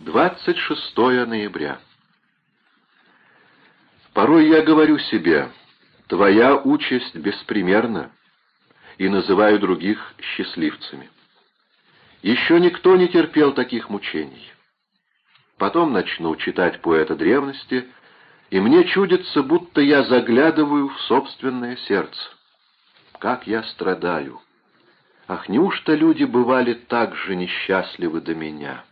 26 ноября. Порой я говорю себе, твоя участь беспримерна, и называю других счастливцами. Еще никто не терпел таких мучений. Потом начну читать поэта древности, и мне чудится, будто я заглядываю в собственное сердце. Как я страдаю! Ах, неужто люди бывали так же несчастливы до меня?»